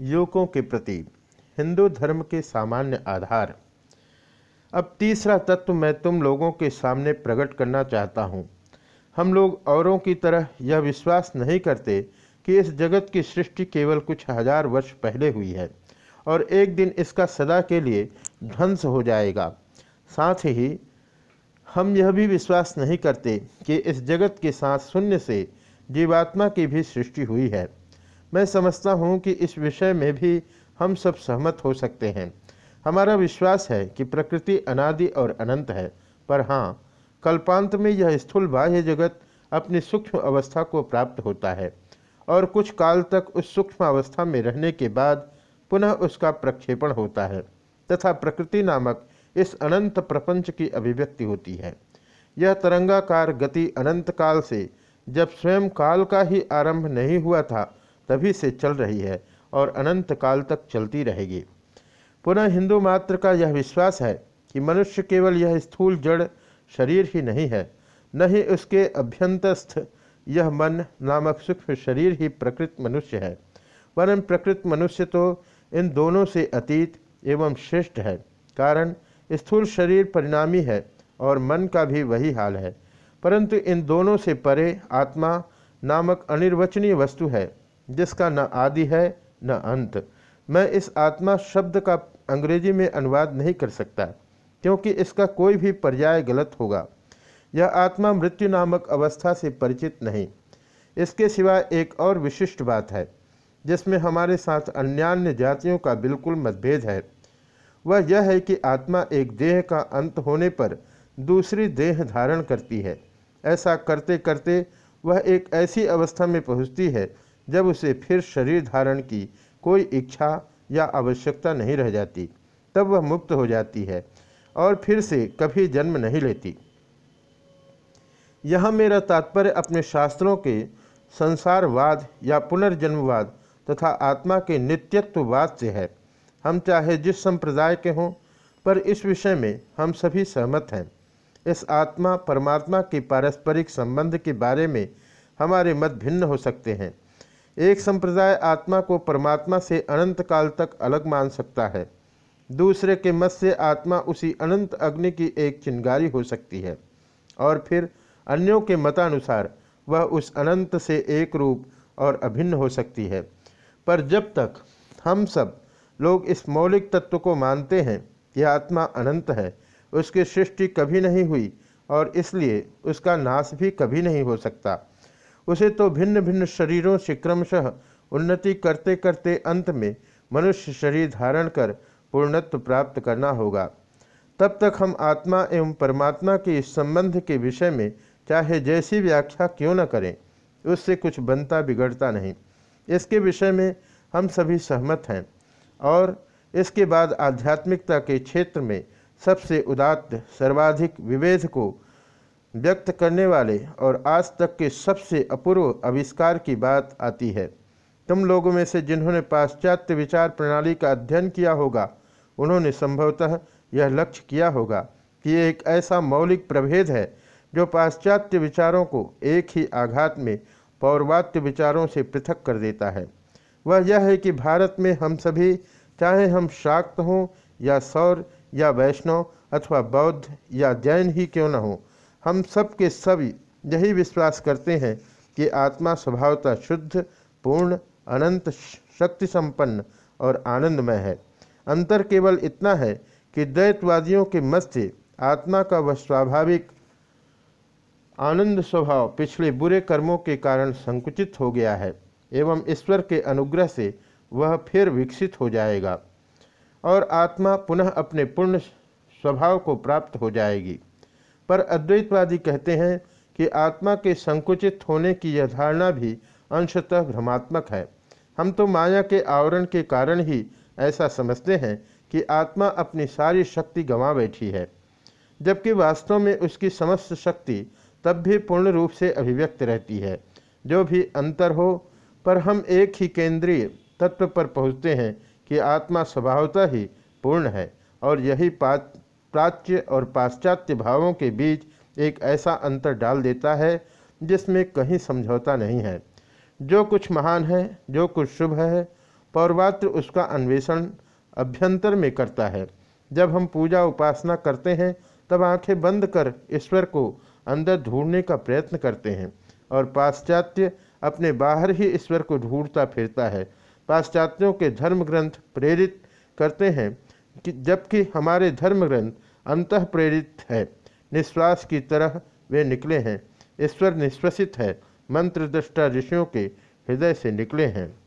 युवकों के प्रति हिंदू धर्म के सामान्य आधार। अब तीसरा तत्व मैं तुम लोगों के सामने प्रकट करना चाहता हूँ। हम लोग औरों की तरह यह विश्वास नहीं करते कि इस जगत की सृष्टि केवल कुछ हज़ार वर्ष पहले हुई है और एक दिन इसका सदा के लिए ध्वंस हो जाएगा। साथ ही हम यह भी विश्वास नहीं करते कि इस जगत के साथ शून्य से जीवात्मा की भी सृष्टि हुई है। मैं समझता हूँ कि इस विषय में भी हम सब सहमत हो सकते हैं। हमारा विश्वास है कि प्रकृति अनादि और अनंत है, पर हाँ कल्पांत में यह स्थूल बाह्य जगत अपनी सूक्ष्म अवस्था को प्राप्त होता है और कुछ काल तक उस सूक्ष्म अवस्था में रहने के बाद पुनः उसका प्रक्षेपण होता है तथा प्रकृति नामक इस अनंत प्रपंच की अभिव्यक्ति होती है। यह तरंगाकार गति अनंत काल से जब स्वयं काल का ही आरंभ नहीं हुआ था तभी से चल रही है और अनंत काल तक चलती रहेगी। पुनः हिंदू मात्र का यह विश्वास है कि मनुष्य केवल यह स्थूल जड़ शरीर ही नहीं है, न ही उसके अभ्यंतस्थ यह मन नामक सूक्ष्म शरीर ही प्रकृत मनुष्य है। वरन प्रकृत मनुष्य तो इन दोनों से अतीत एवं श्रेष्ठ है, कारण स्थूल शरीर परिणामी है और मन का भी वही हाल है। परंतु इन दोनों से परे आत्मा नामक अनिर्वचनीय वस्तु है। जिसका न आदि है, न अंत। मैं इस आत्मा शब्द का अंग्रेज़ी में अनुवाद नहीं कर सकता, क्योंकि इसका कोई भी पर्याय गलत होगा। यह आत्मा मृत्यु नामक अवस्था से परिचित नहीं। इसके सिवा एक और विशिष्ट बात है, जिसमें हमारे साथ अन्यान्य जातियों का बिल्कुल मतभेद है। वह यह है कि आत्मा एक देह का अंत होने पर दूसरी देह धारण करती है। ऐसा करते करते वह एक ऐसी अवस्था में पहुँचती है जब उसे फिर शरीर धारण की कोई इच्छा या आवश्यकता नहीं रह जाती, तब वह मुक्त हो जाती है और फिर से कभी जन्म नहीं लेती। यह मेरा तात्पर्य अपने शास्त्रों के संसारवाद या पुनर्जन्मवाद तथा आत्मा के नित्यत्ववाद से है। हम चाहे जिस संप्रदाय के हों, पर इस विषय में हम सभी सहमत हैं। इस आत्मा परमात्मा के पारस्परिक संबंध के बारे में हमारे मत भिन्न हो सकते हैं। एक संप्रदाय आत्मा को परमात्मा से अनंत काल तक अलग मान सकता है। दूसरे के मत से आत्मा उसी अनंत अग्नि की एक चिंगारी हो सकती है। और फिर अन्यों के मतानुसार वह उस अनंत से एक रूप और अभिन्न हो सकती है। पर जब तक हम सब लोग इस मौलिक तत्व को मानते हैं कि आत्मा अनंत है, उसकी सृष्टि कभी नहीं हुई और इसलिए उसका नाश भी कभी नहीं हो सकता। उसे तो भिन्न भिन्न शरीरों से क्रमशः उन्नति करते करते अंत में मनुष्य शरीर धारण कर पूर्णत्व प्राप्त करना होगा। तब तक हम आत्मा एवं परमात्मा के इस संबंध के विषय में चाहे जैसी व्याख्या क्यों न करें, उससे कुछ बनता बिगड़ता नहीं। इसके विषय में हम सभी सहमत हैं और इसके बाद आध्यात्मिकता के क्षेत्र में सबसे उदात्त, सर्वाधिक विवेध को व्यक्त करने वाले और आज तक के सबसे अपूर्व आविष्कार की बात आती है। तुम लोगों में से जिन्होंने पाश्चात्य विचार प्रणाली का अध्ययन किया होगा, उन्होंने संभवतः यह लक्ष्य किया होगा कि एक ऐसा मौलिक प्रभेद है जो पाश्चात्य विचारों को एक ही आघात में पौर्वात्य विचारों से पृथक कर देता है। वह यह है कि भारत में हम सभी, चाहे हम शाक्त हों या सौर या वैष्णव अथवा बौद्ध या जैन ही क्यों न हो हम सब के सब यही विश्वास करते हैं कि आत्मा स्वभावतः शुद्ध, पूर्ण, अनंत शक्ति संपन्न और आनंदमय है। अंतर केवल इतना है कि द्वैतवादियों के मत से आत्मा का वह स्वाभाविक आनंद स्वभाव पिछले बुरे कर्मों के कारण संकुचित हो गया है एवं ईश्वर के अनुग्रह से वह फिर विकसित हो जाएगा और आत्मा पुनः अपने पूर्ण स्वभाव को प्राप्त हो जाएगी। पर अद्वैतवादी कहते हैं कि आत्मा के संकुचित होने की यह धारणा भी अंशतः भ्रमात्मक है। हम तो माया के आवरण के कारण ही ऐसा समझते हैं कि आत्मा अपनी सारी शक्ति गंवा बैठी है, जबकि वास्तव में उसकी समस्त शक्ति तब भी पूर्ण रूप से अभिव्यक्त रहती है। जो भी अंतर हो, पर हम एक ही केंद्रीय तत्व पर पहुँचते हैं कि आत्मा स्वभावतः ही पूर्ण है, और यही प्राच्य और पाश्चात्य भावों के बीच एक ऐसा अंतर डाल देता है, जिसमें कहीं समझौता नहीं है। जो कुछ महान है, जो कुछ शुभ है, पौर्वात्र उसका अन्वेषण अभ्यंतर में करता है। जब हम पूजा उपासना करते हैं, तब आँखें बंद कर ईश्वर को अंदर ढूँढने का प्रयत्न करते हैं और पाश्चात्य अपने बाहर ही ईश्वर को ढूंढता फिरता है। पाश्चात्यों के धर्म ग्रंथ प्रेरित करते हैं कि जबकि हमारे धर्म ग्रंथ अंत प्रेरित है, निश्वास की तरह वे निकले हैं, ईश्वर निश्वसित है मंत्र दृष्टा ऋषियों के हृदय से निकले हैं।